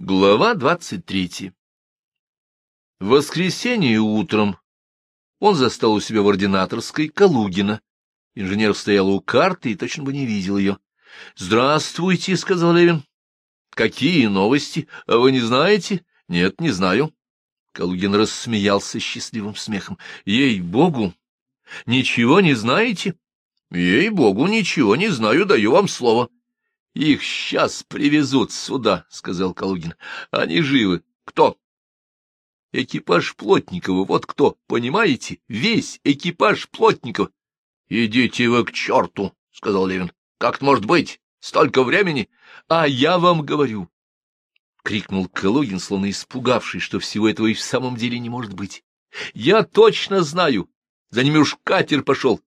Глава двадцать третья воскресенье утром он застал у себя в ординаторской Калугина. Инженер стоял у карты и точно бы не видел ее. — Здравствуйте, — сказал Левин. — Какие новости? А вы не знаете? — Нет, не знаю. Калугин рассмеялся счастливым смехом. — Ей-богу! Ничего не знаете? — Ей-богу, ничего не знаю, даю вам слово. — их сейчас привезут сюда, — сказал Калугин. — Они живы. Кто? — Экипаж Плотникова, вот кто, понимаете? Весь экипаж Плотникова. — Идите вы к черту, — сказал Левин. — Как может быть? Столько времени? А я вам говорю. — крикнул Калугин, словно испугавший, что всего этого и в самом деле не может быть. — Я точно знаю. За ними уж катер пошел.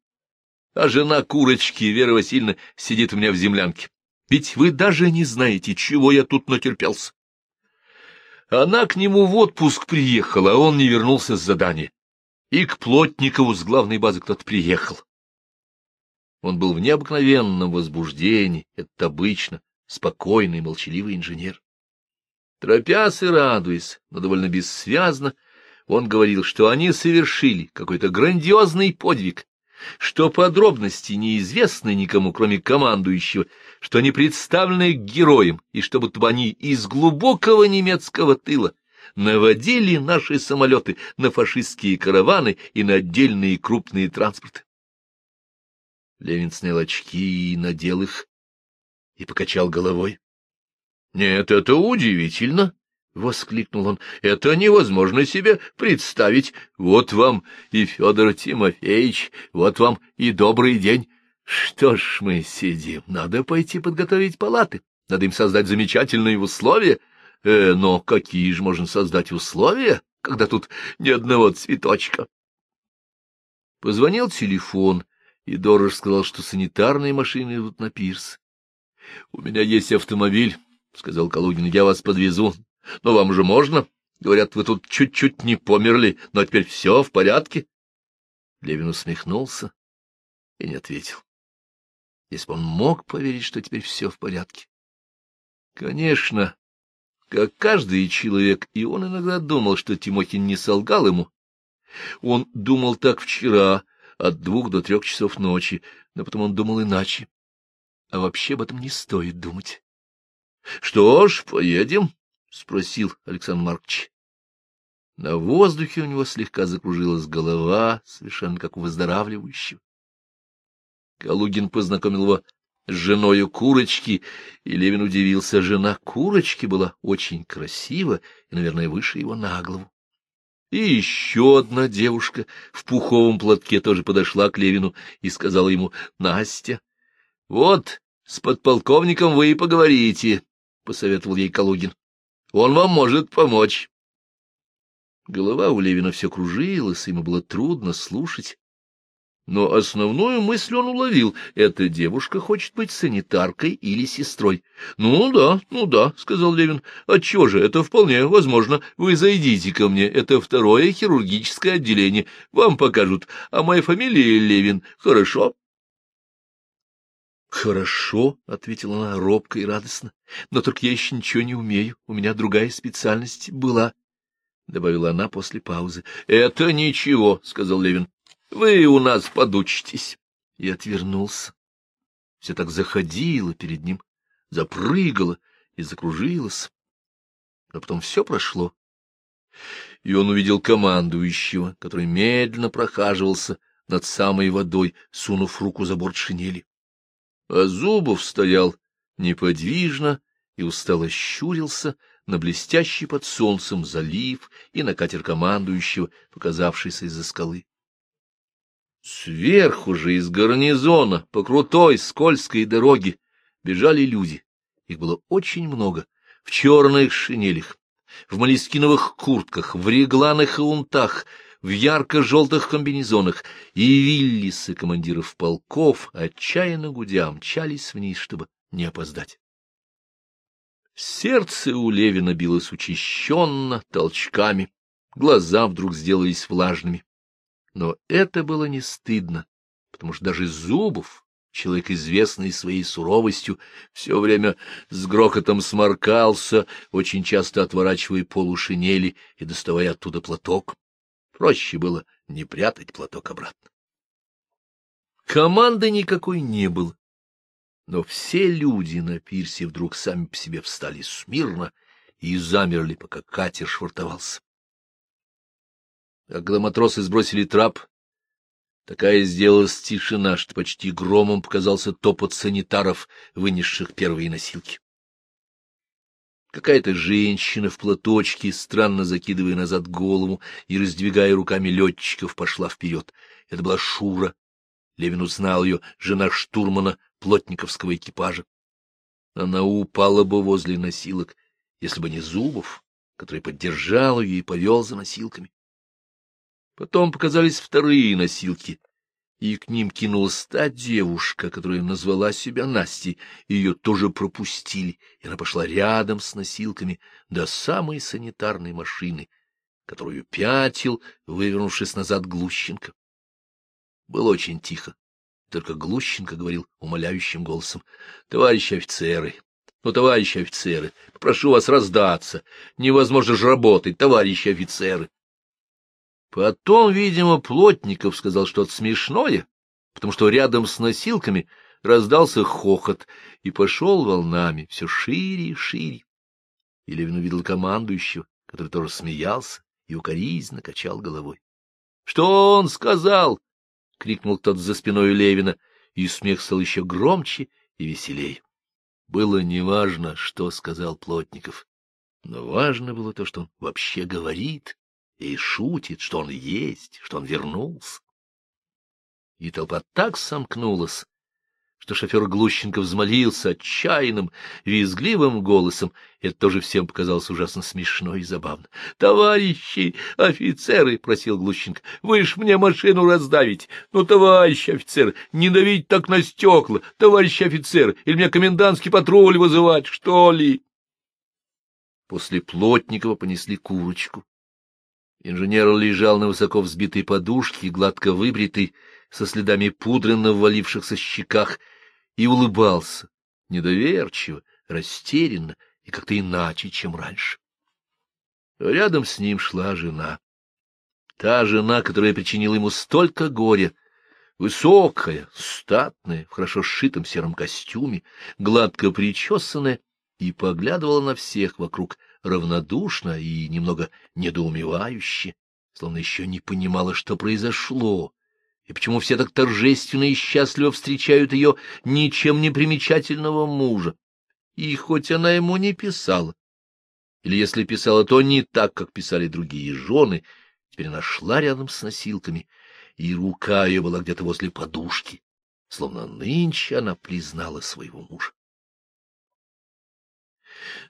А жена курочки, Вера Васильевна, сидит у меня в землянке. Ведь вы даже не знаете, чего я тут натерпелся. Она к нему в отпуск приехала, а он не вернулся с задания. И к Плотникову с главной базы кто-то приехал. Он был в необыкновенном возбуждении, это обычно, спокойный, молчаливый инженер. Торопясь и радуясь, но довольно бессвязно, он говорил, что они совершили какой-то грандиозный подвиг, что подробности неизвестны никому, кроме командующего, что они представлены героем, и что будто бы они из глубокого немецкого тыла наводили наши самолеты на фашистские караваны и на отдельные крупные транспорты. Левин снял очки и надел их, и покачал головой. — Нет, это удивительно, — воскликнул он. — Это невозможно себе представить. Вот вам и Федор Тимофеевич, вот вам и добрый день. Что ж мы сидим? Надо пойти подготовить палаты. Надо им создать замечательные условия. Э, но какие же можно создать условия, когда тут ни одного цветочка? Позвонил телефон, и Дорож сказал, что санитарные машины идут на пирс. — У меня есть автомобиль, — сказал Калугин, — я вас подвезу. Но вам же можно. Говорят, вы тут чуть-чуть не померли, но теперь все в порядке. Левин усмехнулся и не ответил. Если бы он мог поверить, что теперь все в порядке. Конечно, как каждый человек, и он иногда думал, что Тимохин не солгал ему. Он думал так вчера, от двух до трех часов ночи, но потом он думал иначе. А вообще об этом не стоит думать. — Что ж, поедем, — спросил Александр Маркович. На воздухе у него слегка закружилась голова, совершенно как у выздоравливающего. Калугин познакомил его с женою Курочки, и Левин удивился. Жена Курочки была очень красива и, наверное, выше его на голову. И еще одна девушка в пуховом платке тоже подошла к Левину и сказала ему, — Настя, вот с подполковником вы и поговорите, — посоветовал ей Калугин. Он вам может помочь. Голова у Левина все кружилась, ему было трудно слушать. Но основную мысль он уловил — эта девушка хочет быть санитаркой или сестрой. — Ну да, ну да, — сказал Левин. — Отчего же, это вполне возможно. Вы зайдите ко мне, это второе хирургическое отделение. Вам покажут. А моя фамилия Левин. Хорошо? Хорошо, — ответила она робко и радостно, — но только я еще ничего не умею, у меня другая специальность была, — добавила она после паузы. — Это ничего, — сказал Левин, — вы у нас подучитесь. И отвернулся. Все так заходило перед ним, запрыгало и закружилось. Но потом все прошло, и он увидел командующего, который медленно прохаживался над самой водой, сунув руку за борт шинели. А Зубов стоял неподвижно и устало щурился на блестящий под солнцем залив и на катер командующего, показавшийся из-за скалы. Сверху же из гарнизона по крутой скользкой дороге бежали люди. Их было очень много, в черных шинелях, в малискиновых куртках, в регланых унтах, в ярко-желтых комбинезонах, и виллисы командиров полков, отчаянно гудя, мчались вниз, чтобы не опоздать. Сердце у Левина билось учащенно, толчками, глаза вдруг сделались влажными. Но это было не стыдно, потому что даже Зубов, человек, известный своей суровостью, все время с грохотом сморкался, очень часто отворачивая полушинели и доставая оттуда платок. Проще было не прятать платок обратно. Команды никакой не было, но все люди на пирсе вдруг сами по себе встали смирно и замерли, пока катер швартовался. Когда матросы сбросили трап, Такая сделалась тишина, что почти громом показался топот санитаров, вынесших первые носилки. Какая-то женщина в платочке, странно закидывая назад голову и раздвигая руками летчиков, пошла вперед. Это была Шура. Левин узнал ее, жена штурмана плотниковского экипажа. Она упала бы возле носилок, если бы не Зубов, который поддержал ее и повел за носилками. Потом показались вторые носилки, и к ним кинулась та девушка, которая назвала себя Настей. Ее тоже пропустили, и она пошла рядом с носилками до самой санитарной машины, которую пятил, вывернувшись назад Глущенко. Было очень тихо. Только Глущенко говорил умоляющим голосом. — Товарищи офицеры, ну, товарищи офицеры, прошу вас раздаться. Невозможно же работать, товарищи офицеры. Потом, видимо, Плотников сказал что-то смешное, потому что рядом с носилками раздался хохот и пошел волнами все шире и шире. И Левин увидел командующего, который тоже смеялся и укоризненно качал головой. — Что он сказал? — крикнул тот за спиной Левина, и смех стал еще громче и веселее. Было неважно, что сказал Плотников, но важно было то, что он вообще говорит и шутит, что он есть, что он вернулся. И толпа так сомкнулась, что шофер Глущенко взмолился отчаянным, визгливым голосом. Это тоже всем показалось ужасно смешно и забавно. — Товарищи офицеры, — просил Глущенко, — вы ж мне машину раздавите. Ну, товарищи офицеры, не давить так на стекла, товарищи офицеры, или мне комендантский патруль вызывать, что ли? После Плотникова понесли курочку. Инженер лежал на высоко взбитой подушке, гладко выбритый, со следами пудры на ввалившихся щеках, и улыбался, недоверчиво, растерянно и как-то иначе, чем раньше. Рядом с ним шла жена. Та жена, которая причинила ему столько горя, высокая, статная, в хорошо сшитом сером костюме, гладко причесанная, и поглядывала на всех вокруг — равнодушно и немного недоумевающе, словно еще не понимала, что произошло, и почему все так торжественно и счастливо встречают ее ничем не примечательного мужа. И хоть она ему не писала, или если писала, то не так, как писали другие жены, теперь она шла рядом с носилками, и рука ее была где-то возле подушки, словно нынче она признала своего мужа.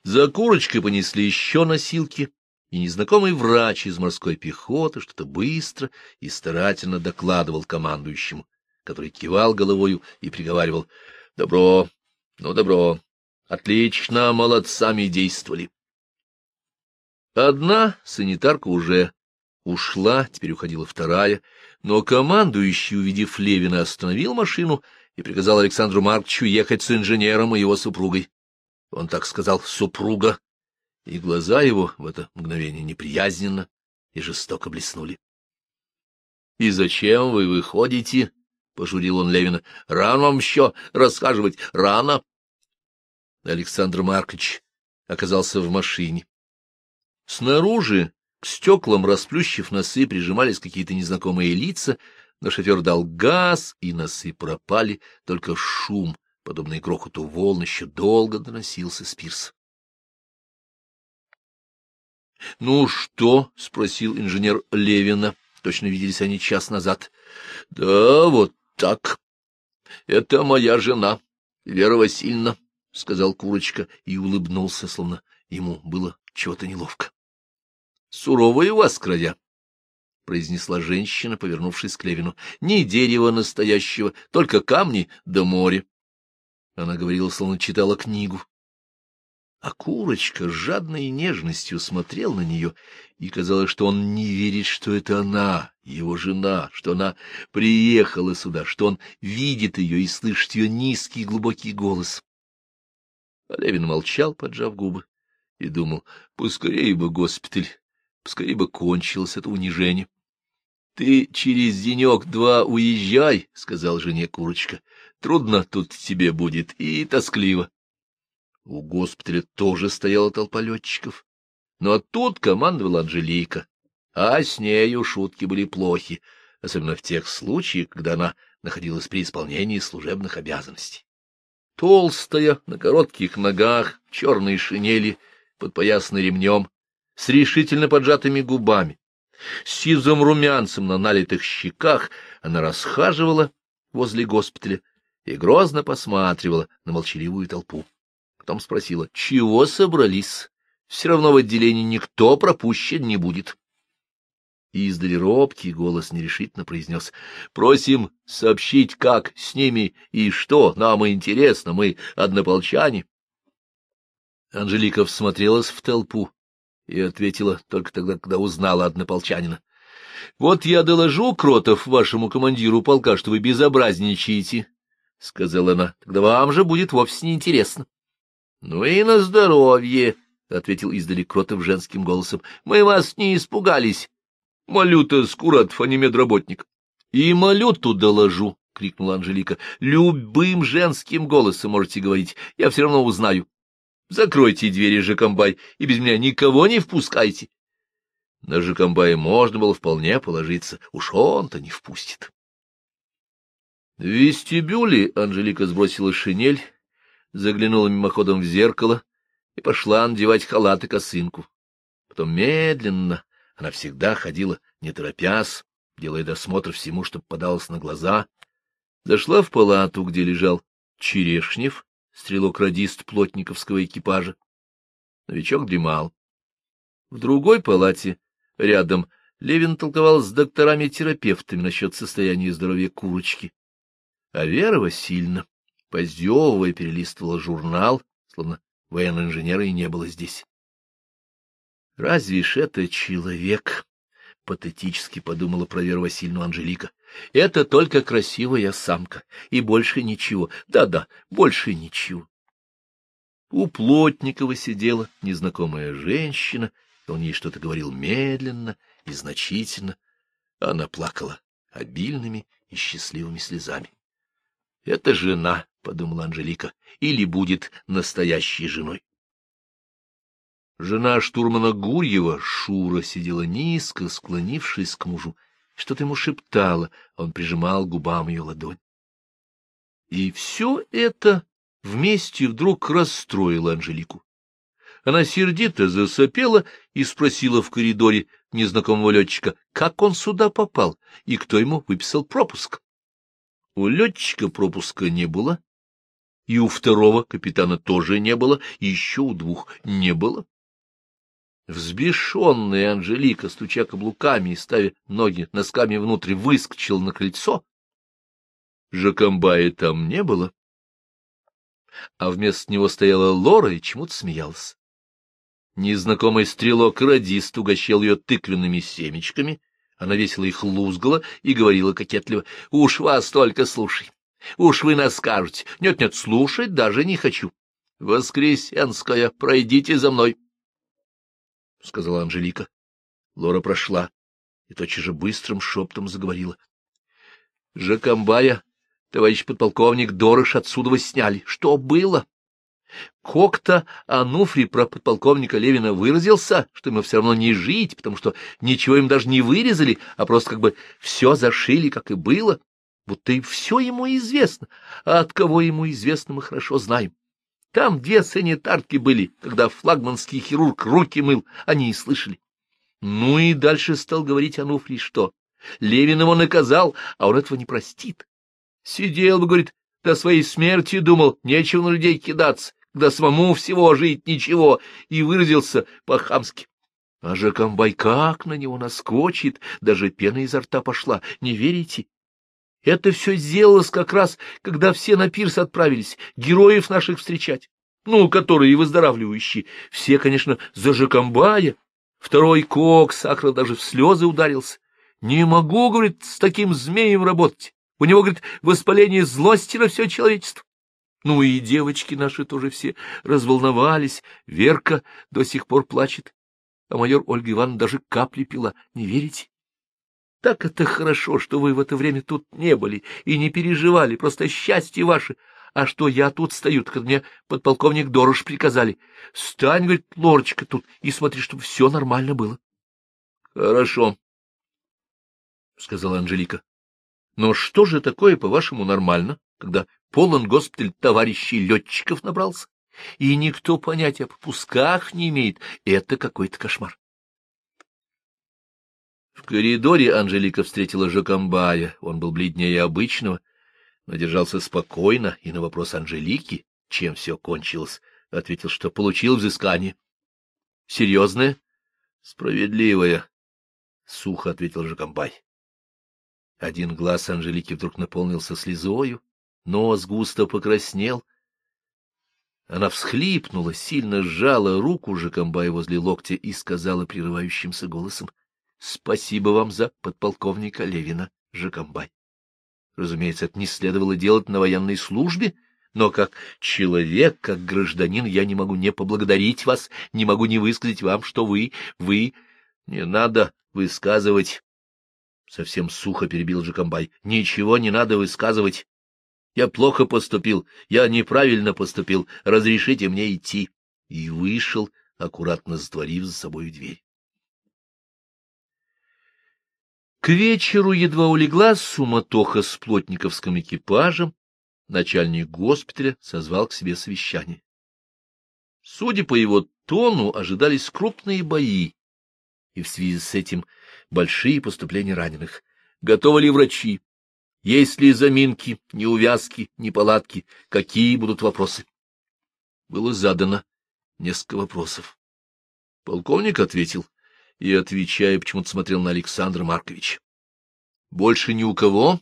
За курочкой понесли еще носилки, и незнакомый врач из морской пехоты что-то быстро и старательно докладывал командующему, который кивал головою и приговаривал «Добро, ну добро, отлично, молодцами действовали». Одна санитарка уже ушла, теперь уходила вторая, но командующий, увидев Левина, остановил машину и приказал Александру Марковичу ехать с инженером и его супругой. Он так сказал «супруга», и глаза его в это мгновение неприязненно и жестоко блеснули. — И зачем вы выходите? — пожурил он Левина. — Рано вам еще рассказывать, рано. Александр Маркович оказался в машине. Снаружи, к стеклам, расплющив носы, прижимались какие-то незнакомые лица, но шофер дал газ, и носы пропали, только шум подобный грохоту волн, еще долго доносился с пирса. — Ну что? — спросил инженер Левина. Точно виделись они час назад. — Да, вот так. Это моя жена, Вера Васильевна, — сказал Курочка и улыбнулся, словно ему было чего-то неловко. — Суровые у вас края, — произнесла женщина, повернувшись к Левину. — Ни дерева настоящего, только камни да море. Она говорила, словно читала книгу. А курочка с жадной нежностью смотрел на нее, и казалось, что он не верит, что это она, его жена, что она приехала сюда, что он видит ее и слышит ее низкий глубокий голос. А Левин молчал, поджав губы, и думал, поскорее бы госпиталь, поскорее бы кончилось это унижение. — Ты через денек-два уезжай, — сказал жене курочка. — Трудно тут тебе будет и тоскливо. У госпиталя тоже стояла толпа летчиков. Но тут командовала Анжелика, а с нею шутки были плохи, особенно в тех случаях, когда она находилась при исполнении служебных обязанностей. Толстая, на коротких ногах, черной шинели, подпоясанной ремнем, с решительно поджатыми губами, с сизым румянцем на налитых щеках, она расхаживала возле госпиталя и грозно посматривала на молчаливую толпу. Потом спросила, чего собрались? Все равно в отделении никто пропущен не будет. И издали робкий голос нерешительно произнес. — Просим сообщить, как с ними и что. Нам интересно, мы однополчане. Анжелика всмотрелась в толпу и ответила только тогда, когда узнала однополчанина. — Вот я доложу, Кротов, вашему командиру полка, что вы безобразничаете, — сказала она. — Тогда вам же будет вовсе неинтересно. — Ну и на здоровье, — ответил издали Кротов женским голосом. — Мы вас не испугались. Малюта Скуратов, а медработник. — И Малюту доложу, — крикнула Анжелика. — Любым женским голосом можете говорить, я все равно узнаю. Закройте двери, Жакомбай, и без меня никого не впускайте. На Жакомбая можно было вполне положиться, уж он-то не впустит. В вестибюле Анжелика сбросила шинель, заглянула мимоходом в зеркало и пошла надевать халат и косынку. Потом медленно, она всегда ходила, не торопясь, делая досмотр всему, что попадалось на глаза, зашла в палату, где лежал Черешнев, стрелок-радист плотниковского экипажа. Новичок дремал. В другой палате, рядом, Левин толковал с докторами-терапевтами насчет состояния здоровья курочки. А Вера Васильевна Поздевывая, перелистывала журнал, словно военного инженера и не было здесь. «Разве ж это человек?» — патетически подумала про Веру Васильевну Анжелика. «Это только красивая самка, и больше ничего. Да-да, больше ничего». У Плотникова сидела незнакомая женщина, он ей что-то говорил медленно и значительно. Она плакала обильными и счастливыми слезами. — Это жена, — подумала Анжелика, — или будет настоящей женой. Жена штурмана Гурьева, Шура, сидела низко, склонившись к мужу, что-то ему шептала, он прижимал губам ее ладонь. И все это вместе вдруг расстроило Анжелику. Она сердито засопела и спросила в коридоре незнакомого летчика, как он сюда попал и кто ему выписал пропуск. У летчика пропуска не было, и у второго капитана тоже не было, и еще у двух не было. Взбешенная Анжелика, стуча каблуками и ставя ноги носками внутрь, выскочила на крыльцо. Жакомбая там не было, а вместо него стояла Лора и чему-то смеялась. Незнакомый стрелок-радист угощал ее тыквенными семечками, она весело их лузгала и говорила кокетливо, — Уж вас только слушай. Уж вы нас скажете. Нет-нет, слушать даже не хочу. Воскресенская, пройдите за мной, — сказала Анжелика. Лора прошла и тотчас же быстрым шептом заговорила. — Жакомбая, товарищ подполковник Дорыш отсюда сняли. Что было? Кок-то Ануфрий про подполковника Левина выразился, что ему все равно не жить, потому что ничего им даже не вырезали, а просто как бы все зашили, как и было, будто и все ему известно, а от кого ему известно мы хорошо знаем. Там две санитарки были, когда флагманский хирург руки мыл, они и слышали. Ну и дальше стал говорить Ануфрий, что Левин его наказал, а он этого не простит. Сидел бы, говорит, до своей смерти думал, нечего на людей кидаться, когда самому всего жить ничего, и выразился по-хамски. А Жакомбай как на него наскочит, даже пена изо рта пошла, не верите? Это все сделалось как раз, когда все на пирс отправились, героев наших встречать, ну, которые выздоравливающие. Все, конечно, за Жакомбая. Второй кок, Сахар даже в слезы ударился. Не могу, говорит, с таким змеем работать. У него, говорит, воспаление злости на все человечество. Ну и девочки наши тоже все разволновались. Верка до сих пор плачет, а майор Ольга Ивановна даже капли пила. Не верите? Так это хорошо, что вы в это время тут не были и не переживали, просто счастье ваше. А что я тут стою, так мне подполковник Дорож приказали. Стань, говорит, Лорочка, тут и смотри, чтобы все нормально было. — Хорошо, — сказала Анжелика. — Но что же такое, по-вашему, нормально, когда полон госпиталь товарищей летчиков набрался, и никто понятия о попусках не имеет? Это какой-то кошмар. В коридоре Анжелика встретила Жакомбая. Он был бледнее обычного, но держался спокойно, и на вопрос Анжелики, чем все кончилось, ответил, что получил взыскание. — Серьезное? — Справедливое, — сухо ответил Жакомбай. Один глаз Анжелики вдруг наполнился слезою, нос густо покраснел. Она всхлипнула, сильно сжала руку Жакомбая возле локтя и сказала прерывающимся голосом —— Спасибо вам за подполковника Левина, Жакомбай. Разумеется, это не следовало делать на военной службе, но как человек, как гражданин, я не могу не поблагодарить вас, не могу не высказать вам, что вы, вы... Не надо высказывать. Совсем сухо перебил Жакомбай. Ничего не надо высказывать. Я плохо поступил, я неправильно поступил, разрешите мне идти. И вышел, аккуратно затворив за собой дверь. К вечеру едва улеглась суматоха с плотниковским экипажем, начальник госпиталя созвал к себе совещание. Судя по его тону, ожидались крупные бои, и в связи с этим большие поступления раненых. Готовы ли врачи? Есть ли заминки, неувязки, неполадки? Какие будут вопросы? Было задано несколько вопросов. Полковник ответил — и, отвечая, почему-то смотрел на Александра Марковича. — Больше ни у кого?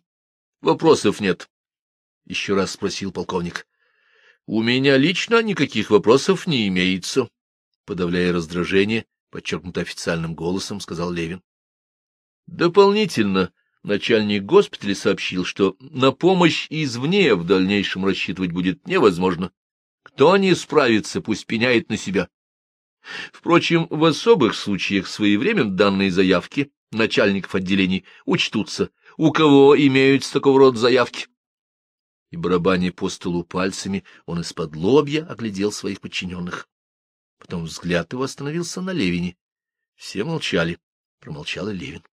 Вопросов нет. — еще раз спросил полковник. — У меня лично никаких вопросов не имеется, — подавляя раздражение, подчеркнуто официальным голосом, сказал Левин. Дополнительно начальник госпиталя сообщил, что на помощь извне в дальнейшем рассчитывать будет невозможно. Кто не справится, пусть пеняет на себя. Впрочем, в особых случаях своевременно данные заявки начальников отделений учтутся, у кого имеются такого рода заявки. И барабаня по столу пальцами, он из-под лобья оглядел своих подчиненных. Потом взгляд его остановился на Левине. Все молчали. Промолчал и Левин.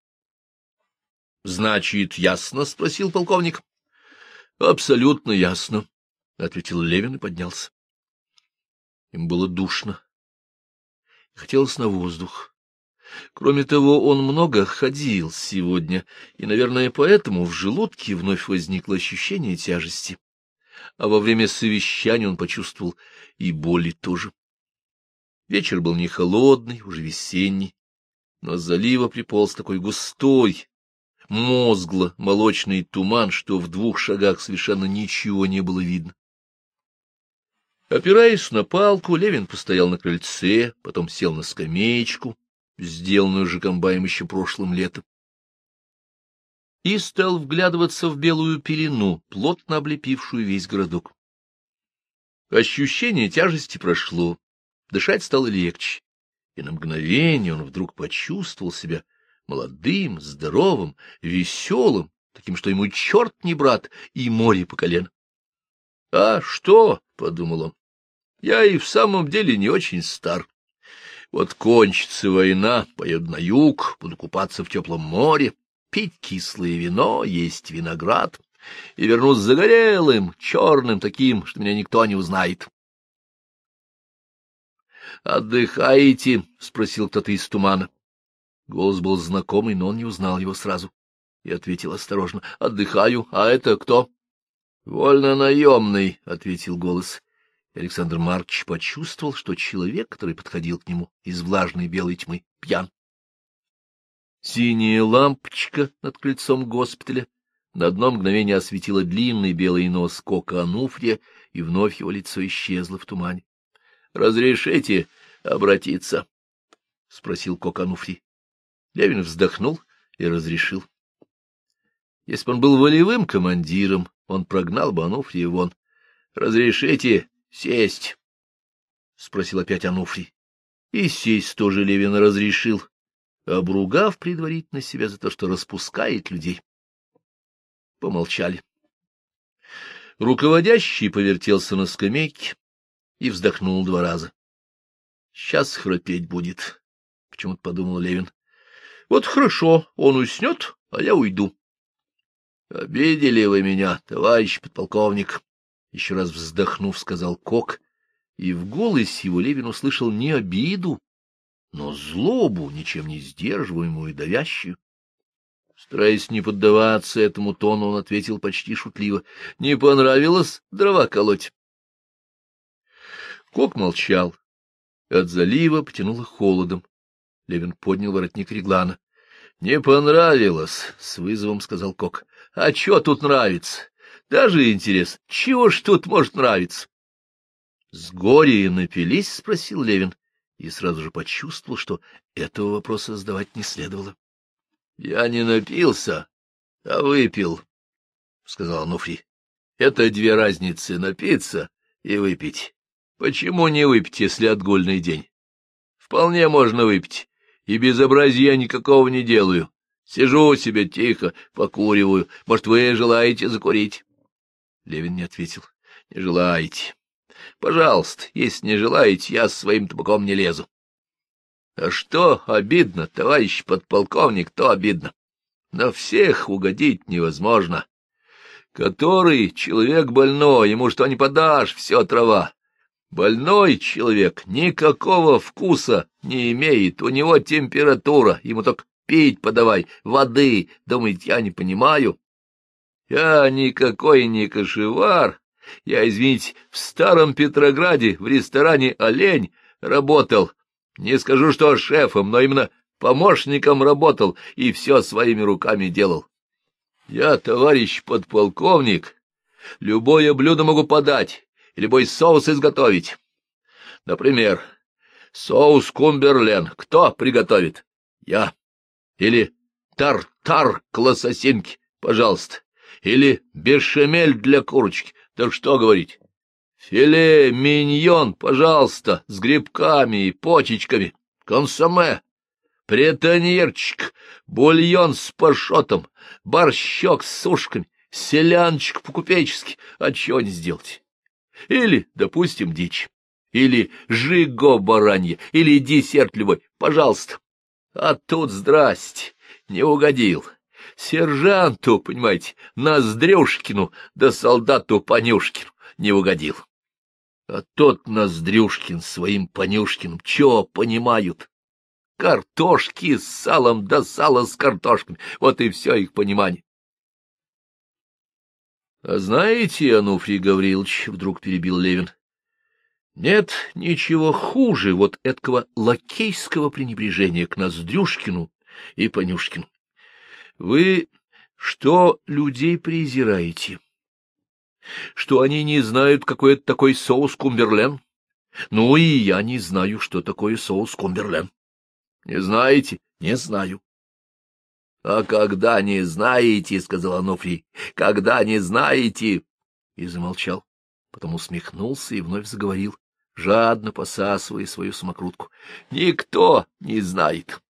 — Значит, ясно? — спросил полковник. — Абсолютно ясно, — ответил Левин и поднялся. Им было душно хотелось на воздух. Кроме того, он много ходил сегодня, и, наверное, поэтому в желудке вновь возникло ощущение тяжести. А во время совещания он почувствовал и боли тоже. Вечер был не холодный, уже весенний, но с залива приполз такой густой, мозгло-молочный туман, что в двух шагах совершенно ничего не было видно. Опираясь на палку, Левин постоял на крыльце, потом сел на скамеечку, сделанную же комбаем еще прошлым летом, и стал вглядываться в белую пелену, плотно облепившую весь городок. Ощущение тяжести прошло, дышать стало легче, и на мгновение он вдруг почувствовал себя молодым, здоровым, веселым, таким, что ему черт не брат и море по колено. — А что? — подумал он. — Я и в самом деле не очень стар. Вот кончится война, поеду на юг, буду купаться в теплом море, пить кислое вино, есть виноград, и вернусь загорелым, черным, таким, что меня никто не узнает. «Отдыхаете?» — спросил кто-то из тумана. Голос был знакомый, но он не узнал его сразу и ответил осторожно. «Отдыхаю. А это кто?» — Вольно наемный, — ответил голос. Александр Маркович почувствовал, что человек, который подходил к нему из влажной белой тьмы, пьян. Синяя лампочка над крыльцом госпиталя на одно мгновение осветила длинный белый нос Кока Ануфрия, и вновь его лицо исчезло в тумане. — Разрешите обратиться? — спросил Кок Ануфрий. Левин вздохнул и разрешил. Если бы он был волевым командиром, он прогнал бы Ануфрия вон. — Разрешите сесть? — спросил опять Ануфрий. И сесть тоже Левин разрешил, обругав предварительно себя за то, что распускает людей. Помолчали. Руководящий повертелся на скамейке и вздохнул два раза. — Сейчас храпеть будет, — почему-то подумал Левин. — Вот хорошо, он уснет, а я уйду. — Обидели вы меня, товарищ подполковник, — еще раз вздохнув, сказал Кок, и в голосе его Левин услышал не обиду, но злобу, ничем не сдерживаемую и давящую. Стараясь не поддаваться этому тону, он ответил почти шутливо. — Не понравилось дрова колоть? Кок молчал. От залива потянуло холодом. Левин поднял воротник реглана. — Не понравилось, — с вызовом сказал Кок. — А что тут нравится? Даже интерес, чего ж тут может нравиться? — С горя напились? — спросил Левин, и сразу же почувствовал, что этого вопроса задавать не следовало. — Я не напился, а выпил, — сказал Ануфрий. — Это две разницы — напиться и выпить. Почему не выпить, если отгульный день? Вполне можно выпить, и безобразия никакого не делаю. Сижу себе тихо, покуриваю. Может, вы желаете закурить? Левин не ответил. — Не желаете. Пожалуйста, если не желаете, я с своим табаком не лезу. — А что обидно, товарищ подполковник, то обидно. На всех угодить невозможно. Который человек больной, ему что не подашь, все трава. Больной человек никакого вкуса не имеет, у него температура, ему только пить подавай, воды, думаете, я не понимаю? Я никакой не кошевар, я, извините, в старом Петрограде в ресторане «Олень» работал, не скажу, что шефом, но именно помощником работал и все своими руками делал. Я, товарищ подполковник, любое блюдо могу подать, любой соус изготовить. Например, соус кумберлен кто приготовит? Я. Или тар-тар к лососинке, пожалуйста. Или бешемель для курочки. Так что говорить? Филе, миньон, пожалуйста, с грибками и почечками, консоме, претоньерчик, бульон с пашотом, борщок с сушками, селянчик по-купечески. А чего не сделать? Или, допустим, дичь, или жиго баранье, или десерт любой, пожалуйста. А тут здрасте, не угодил. Сержанту, понимаете, Ноздрюшкину, да солдату Понюшкину не угодил. А тот Ноздрюшкин своим Понюшкиным чё понимают? Картошки с салом да сало с картошками, вот и все их понимание. А знаете, Ануфрий Гаврилович, — вдруг перебил Левин, — нет ничего хуже вот этого лакейского пренебрежения к Ноздрюшкину и Понюшкину. Вы что людей презираете? Что они не знают, какой это такой соус кумберлен? Ну и я не знаю, что такое соус кумберлен. Не знаете? Не знаю. — А когда не знаете, — сказал Ануфрий, — когда не знаете... И замолчал, потом усмехнулся и вновь заговорил, жадно посасывая свою самокрутку. — Никто не знает,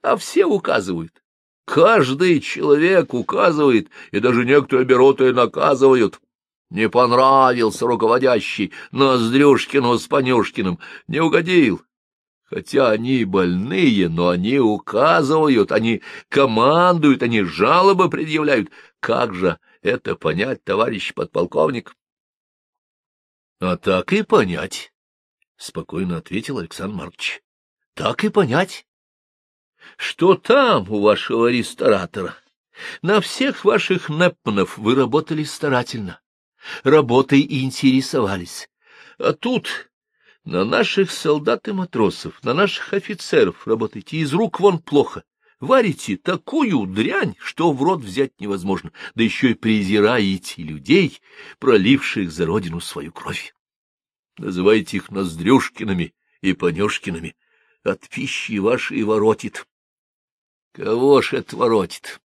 а все указывают. Каждый человек указывает, и даже некоторые берут и наказывают. Не понравился руководящий Ноздрюшкину с Понюшкиным, не угодил, Хотя они больные, но они указывают, они командуют, они жалобы предъявляют. Как же это понять, товарищ подполковник? — А так и понять, — спокойно ответил Александр Маркович. — Так и понять. Что там у вашего ресторатора? На всех ваших Непманов вы работали старательно, работой и интересовались. А тут на наших солдат и матросов, на наших офицеров работаете из рук вон плохо. Варите такую дрянь, что в рот взять невозможно, да еще и презираете людей, проливших за родину свою кровь. Называйте их Ноздрюшкиными и Понюшкиными. От пищи вашей воротит. Кого ж это?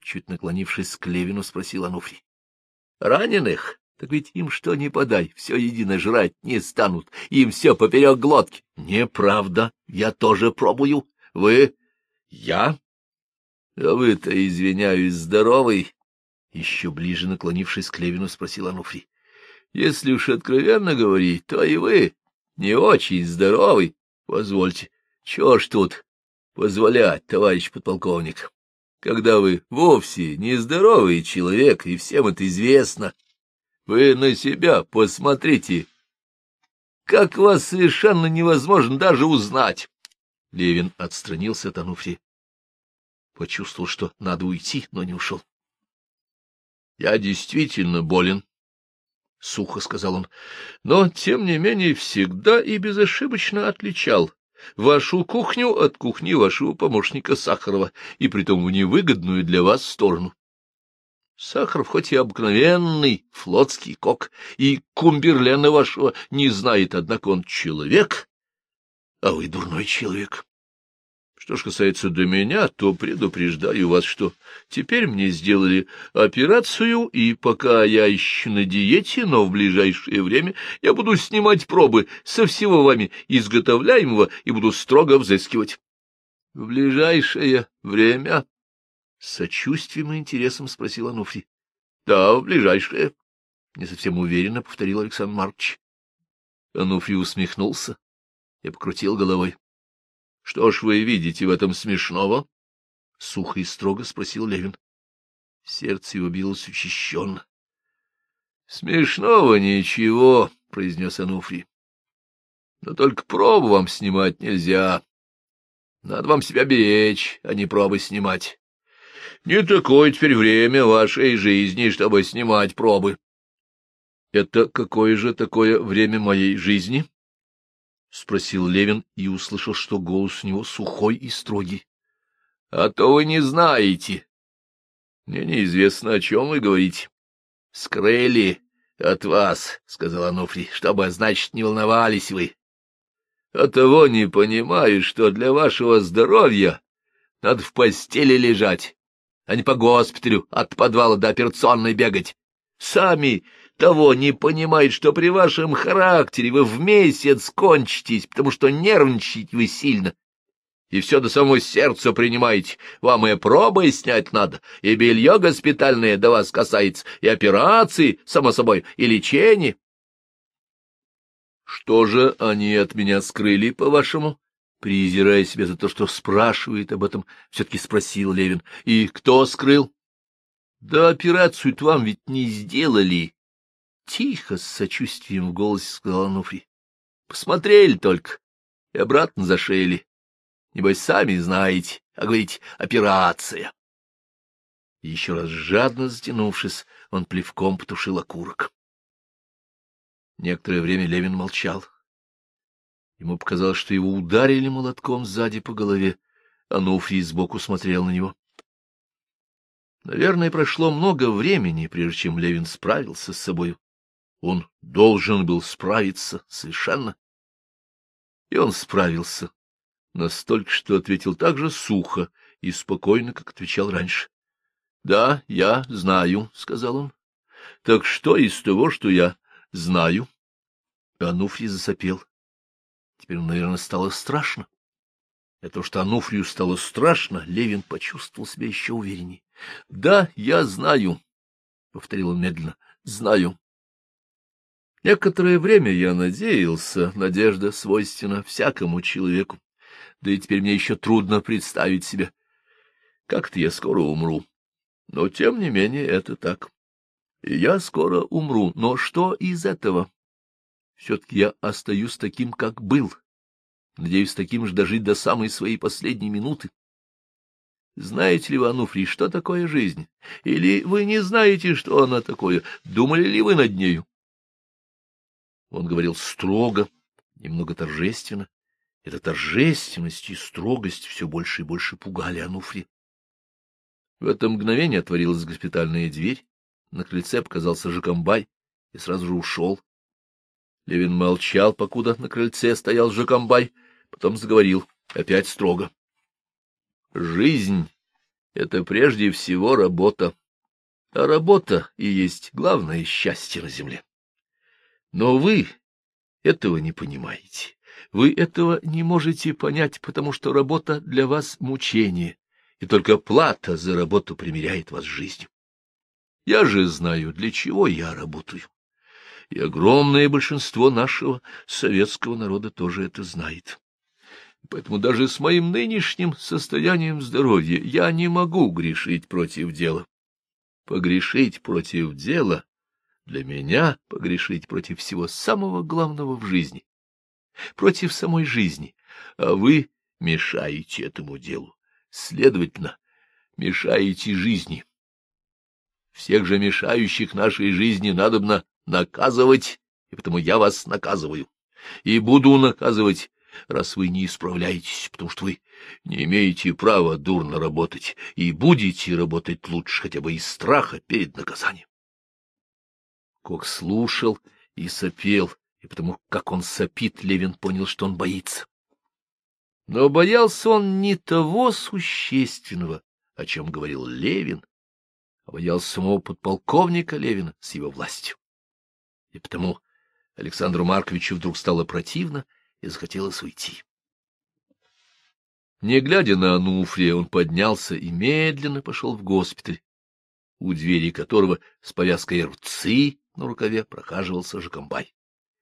Чуть наклонившись к Левину, спросил Ануфрий. — Раненых? Так ведь им что не подай, все едино жрать не станут, им все поперек глотки. — Неправда, я тоже пробую. Вы? — Я? — А вы-то, извиняюсь, здоровый? Еще ближе наклонившись к Левину, спросил Ануфрий. — Если уж откровенно говорить, то и вы не очень здоровый. Позвольте, чего ж тут позволять, товарищ подполковник? когда вы вовсе нездоровый человек, и всем это известно. Вы на себя посмотрите, как вас совершенно невозможно даже узнать. Левин отстранился от Ануфрия. Почувствовал, что надо уйти, но не ушел. — Я действительно болен, — сухо сказал он, — но, тем не менее, всегда и безошибочно отличал вашу кухню от кухни вашего помощника Сахарова, и притом в невыгодную для вас сторону. Сахаров хоть и обыкновенный флотский кок, и Кумберлена вашего не знает, однако он человек, а вы дурной человек. Что ж касается до меня, то предупреждаю вас, что теперь мне сделали операцию, и пока я еще на диете, но в ближайшее время я буду снимать пробы со всего вами изготовляемого и буду строго взыскивать. — В ближайшее время? — с сочувствием и интересом спросил Ануфрий. — Да, в ближайшее. — не совсем уверенно повторил Александр Маркович. Ануфрий усмехнулся и покрутил головой. Что ж вы видите в этом смешного? — сухо и строго спросил Левин. Сердце его билось учащенно. — Смешного ничего, — произнес Ануфрий. — Но только пробу вам снимать нельзя. Надо вам себя беречь, а не пробы снимать. Не такое теперь время вашей жизни, чтобы снимать пробы. — Это какое же такое время моей жизни? — спросил Левин и услышал, что голос у него сухой и строгий. — А то вы не знаете. Мне неизвестно, о чем вы говорите. — Скрыли от вас, — сказал Ануфрий, — чтобы, значит, не волновались вы. А того не понимаю, что для вашего здоровья надо в постели лежать, а не по госпиталю от подвала до операционной бегать. Сами того не понимает, что при вашем характере вы в месяц кончитесь, потому что нервничаете вы сильно, и все до самого сердца принимаете. Вам и пробы снять надо, и белье госпитальное до вас касается, и операции, само собой, и лечение. Что же они от меня скрыли, по-вашему? Презирая себя за то, что спрашивает об этом, все-таки спросил Левин. И кто скрыл? Да операцию-то вам ведь не сделали, Тихо, с сочувствием в голосе сказал Ануфрий. — Посмотрели только и обратно зашили. Небось, сами знаете, а говорить операция. еще раз жадно затянувшись, он плевком потушил окурок. Некоторое время Левин молчал. Ему показалось, что его ударили молотком сзади по голове. Ануфрий сбоку смотрел на него. Наверное, прошло много времени, прежде чем Левин справился с собою. Он должен был справиться совершенно. И он справился, настолько, что ответил так же сухо и спокойно, как отвечал раньше. — Да, я знаю, — сказал он. — Так что из того, что я знаю? Ануфрий засопел. Теперь, наверное, стало страшно. И то, что Ануфрию стало страшно, Левин почувствовал себя еще увереннее. — Да, я знаю, — повторил он медленно, — знаю. Некоторое время я надеялся, надежда свойственна всякому человеку, да и теперь мне еще трудно представить себе, как-то я скоро умру. Но, тем не менее, это так. И я скоро умру, но что из этого? Все-таки я остаюсь таким, как был. Надеюсь, таким же дожить до самой своей последней минуты. Знаете ли вы, Ануфрий, что такое жизнь? Или вы не знаете, что она такое? Думали ли вы над нею? Он говорил строго, немного торжественно. Эта торжественность и строгость все больше и больше пугали Ануфри. В это мгновение отворилась госпитальная дверь, на крыльце показался Жакомбай и сразу же ушел. Левин молчал, покуда на крыльце стоял Жакомбай, потом заговорил, опять строго. — Жизнь — это прежде всего работа, а работа и есть главное счастье на земле. Но вы этого не понимаете. Вы этого не можете понять, потому что работа для вас — мучение, и только плата за работу примиряет вас с жизнью. Я же знаю, для чего я работаю. И огромное большинство нашего советского народа тоже это знает. Поэтому даже с моим нынешним состоянием здоровья я не могу грешить против дела. Погрешить против дела для меня погрешить против всего самого главного в жизни, против самой жизни, а вы мешаете этому делу, следовательно, мешаете жизни. Всех же мешающих нашей жизни надобно наказывать, и потому я вас наказываю, и буду наказывать, раз вы не исправляетесь, потому что вы не имеете права дурно работать, и будете работать лучше хотя бы из страха перед наказанием. Кок слушал и сопел, и потому как он сопит, Левин понял, что он боится. Но боялся он не того существенного, о чем говорил Левин, а боялся самого подполковника Левина с его властью. И потому Александру Марковичу вдруг стало противно и захотелось уйти. Не глядя на Ануфрия, он поднялся и медленно пошел в госпиталь, у двери которого с повязкой рвцы на рукаве прохаживался Жакомбай.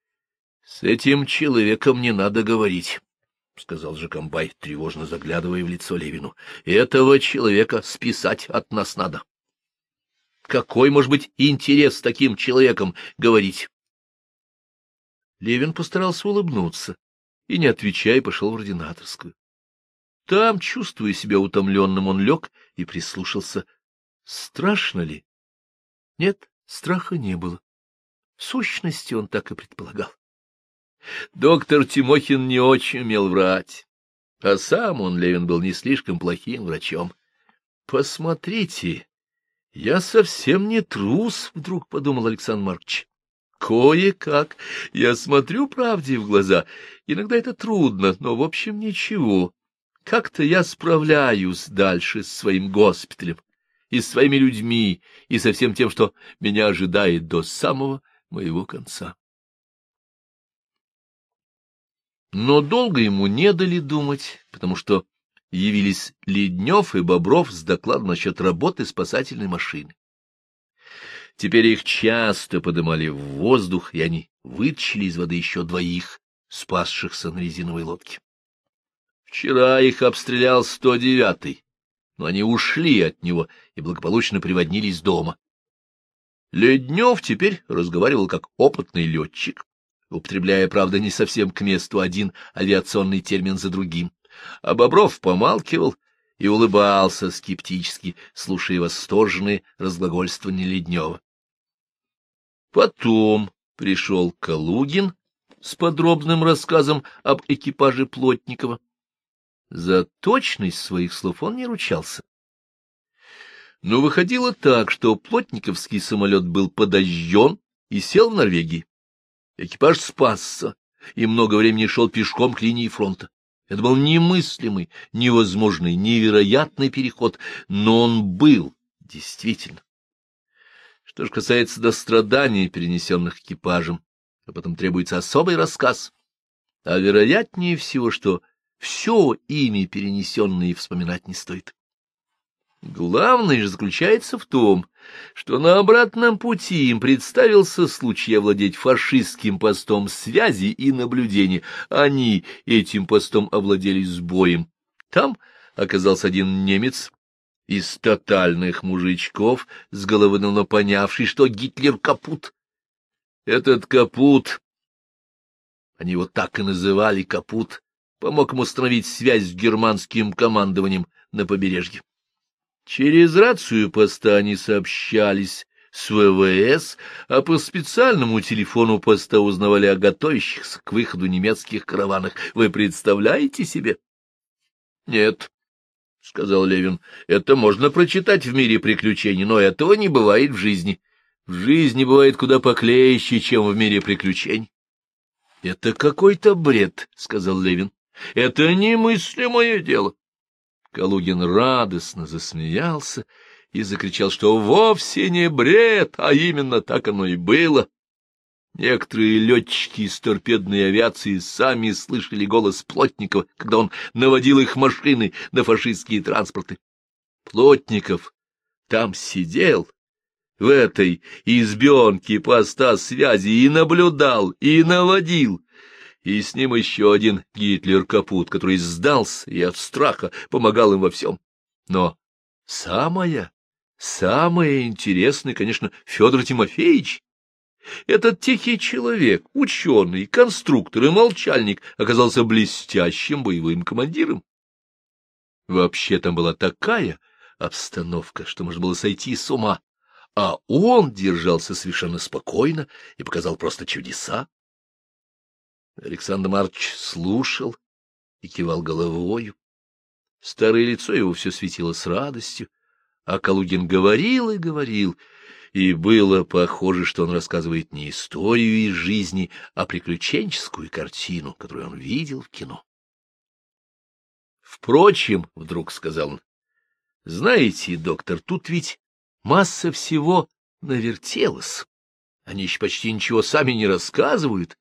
— С этим человеком не надо говорить, — сказал Жакомбай, тревожно заглядывая в лицо Левину. — Этого человека списать от нас надо. Какой может быть интерес с таким человеком говорить? Левин постарался улыбнуться и, не отвечая, пошел в ординаторскую. Там, чувствуя себя утомленным, он лег и прислушался. Страшно ли? Нет, страха не было. В сущности, он так и предполагал. Доктор Тимохин не очень умел врать, а сам он, Левин, был не слишком плохим врачом. Посмотрите, я совсем не трус, — вдруг подумал Александр Маркович. Кое-как. Я смотрю правде в глаза. Иногда это трудно, но, в общем, ничего. Как-то я справляюсь дальше с своим госпиталем и с своими людьми, и со всем тем, что меня ожидает до самого моего конца. Но долго ему не дали думать, потому что явились Леднев и Бобров с докладом насчет работы спасательной машины. Теперь их часто подымали в воздух, и они вытащили из воды еще двоих, спасшихся на резиновой лодке. Вчера их обстрелял 109-й, но они ушли от него и благополучно приводнились дома. Леднев теперь разговаривал как опытный летчик, употребляя, правда, не совсем к месту один авиационный термин за другим а Бобров помалкивал и улыбался скептически, слушая восторженные разглагольствования Леднева. Потом пришел Калугин с подробным рассказом об экипаже Плотникова. За точность своих слов он не ручался. Но выходило так, что плотниковский самолет был подожжен и сел в Норвегии. Экипаж спасся и много времени шел пешком к линии фронта. Это был немыслимый, невозможный, невероятный переход, но он был, действительно. Что же касается до страданий, перенесенных экипажем, то потом требуется особый рассказ. А вероятнее всего, что все ими перенесенное вспоминать не стоит. Главное же заключается в том, что на обратном пути им представился случай овладеть фашистским постом связи и наблюдения. Они этим постом овладели с боем. Там оказался один немец из тотальных мужичков, с головы давно понявший, что Гитлер капут. Этот капут, они его так и называли капут, помог ему установить связь с германским командованием на побережье. Через рацию поста они сообщались с ВВС, а по специальному телефону поста узнавали о готовящихся к выходу немецких караванах. Вы представляете себе? — Нет, — сказал Левин, — это можно прочитать в мире приключений, но этого не бывает в жизни. В жизни бывает куда поклеще, чем в мире приключений. — Это какой-то бред, — сказал Левин. — Это немыслимое дело. Калугин радостно засмеялся и закричал, что вовсе не бред, а именно так оно и было. Некоторые летчики из торпедной авиации сами слышали голос Плотникова, когда он наводил их машины на фашистские транспорты. Плотников там сидел, в этой избенке поста связи, и наблюдал, и наводил. И с ним еще один Гитлер-капут, который сдался и от страха помогал им во всем. Но самое, самое интересное, конечно, Федор Тимофеевич. Этот тихий человек, ученый, конструктор и молчальник оказался блестящим боевым командиром. Вообще там была такая обстановка, что можно было сойти с ума, а он держался совершенно спокойно и показал просто чудеса. Александр Марч слушал и кивал головою. Старое лицо его все светило с радостью, а Калугин говорил и говорил, и было похоже, что он рассказывает не историю из жизни, а приключенческую картину, которую он видел в кино. Впрочем, — вдруг сказал он, — знаете, доктор, тут ведь масса всего навертелась. Они еще почти ничего сами не рассказывают,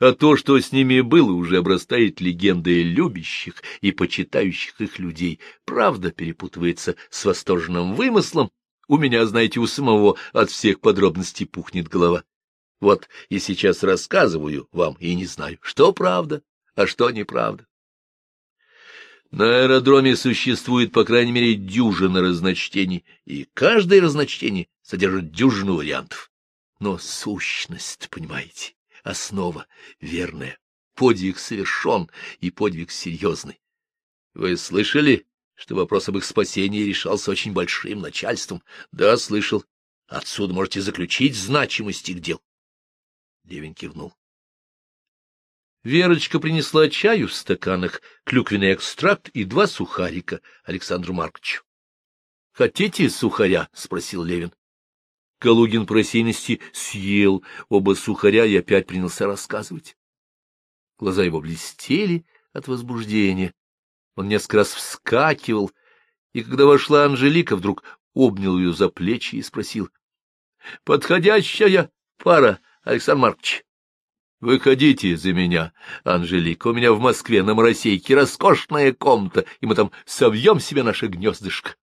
а то, что с ними было, уже обрастает легендой любящих и почитающих их людей. Правда перепутывается с восторженным вымыслом, у меня, знаете, у самого от всех подробностей пухнет голова. Вот и сейчас рассказываю вам, и не знаю, что правда, а что неправда. На аэродроме существует, по крайней мере, дюжина разночтений, и каждое разночтение содержит дюжину вариантов. Но сущность, понимаете, основа верная, подвиг совершен и подвиг серьезный. Вы слышали что вопрос об их спасении решался очень большим начальством. Да, слышал. Отсюда можете заключить значимость их дел. Левин кивнул. Верочка принесла чаю в стаканах, клюквенный экстракт и два сухарика Александру Марковичу. — Хотите сухаря? — спросил Левин. Калугин по съел оба сухаря и опять принялся рассказывать. Глаза его блестели от возбуждения. Он несколько раз вскакивал, и когда вошла Анжелика, вдруг обнял ее за плечи и спросил. — Подходящая пара, Александр Маркович. — Выходите за меня, Анжелика, у меня в Москве на Моросейке роскошная комната, и мы там совьем себе наше гнездышко. —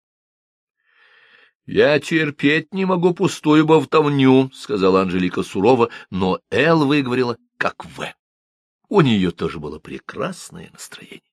Я терпеть не могу пустую болтовню, — сказала Анжелика сурово, но Эл выговорила как «В». У нее тоже было прекрасное настроение.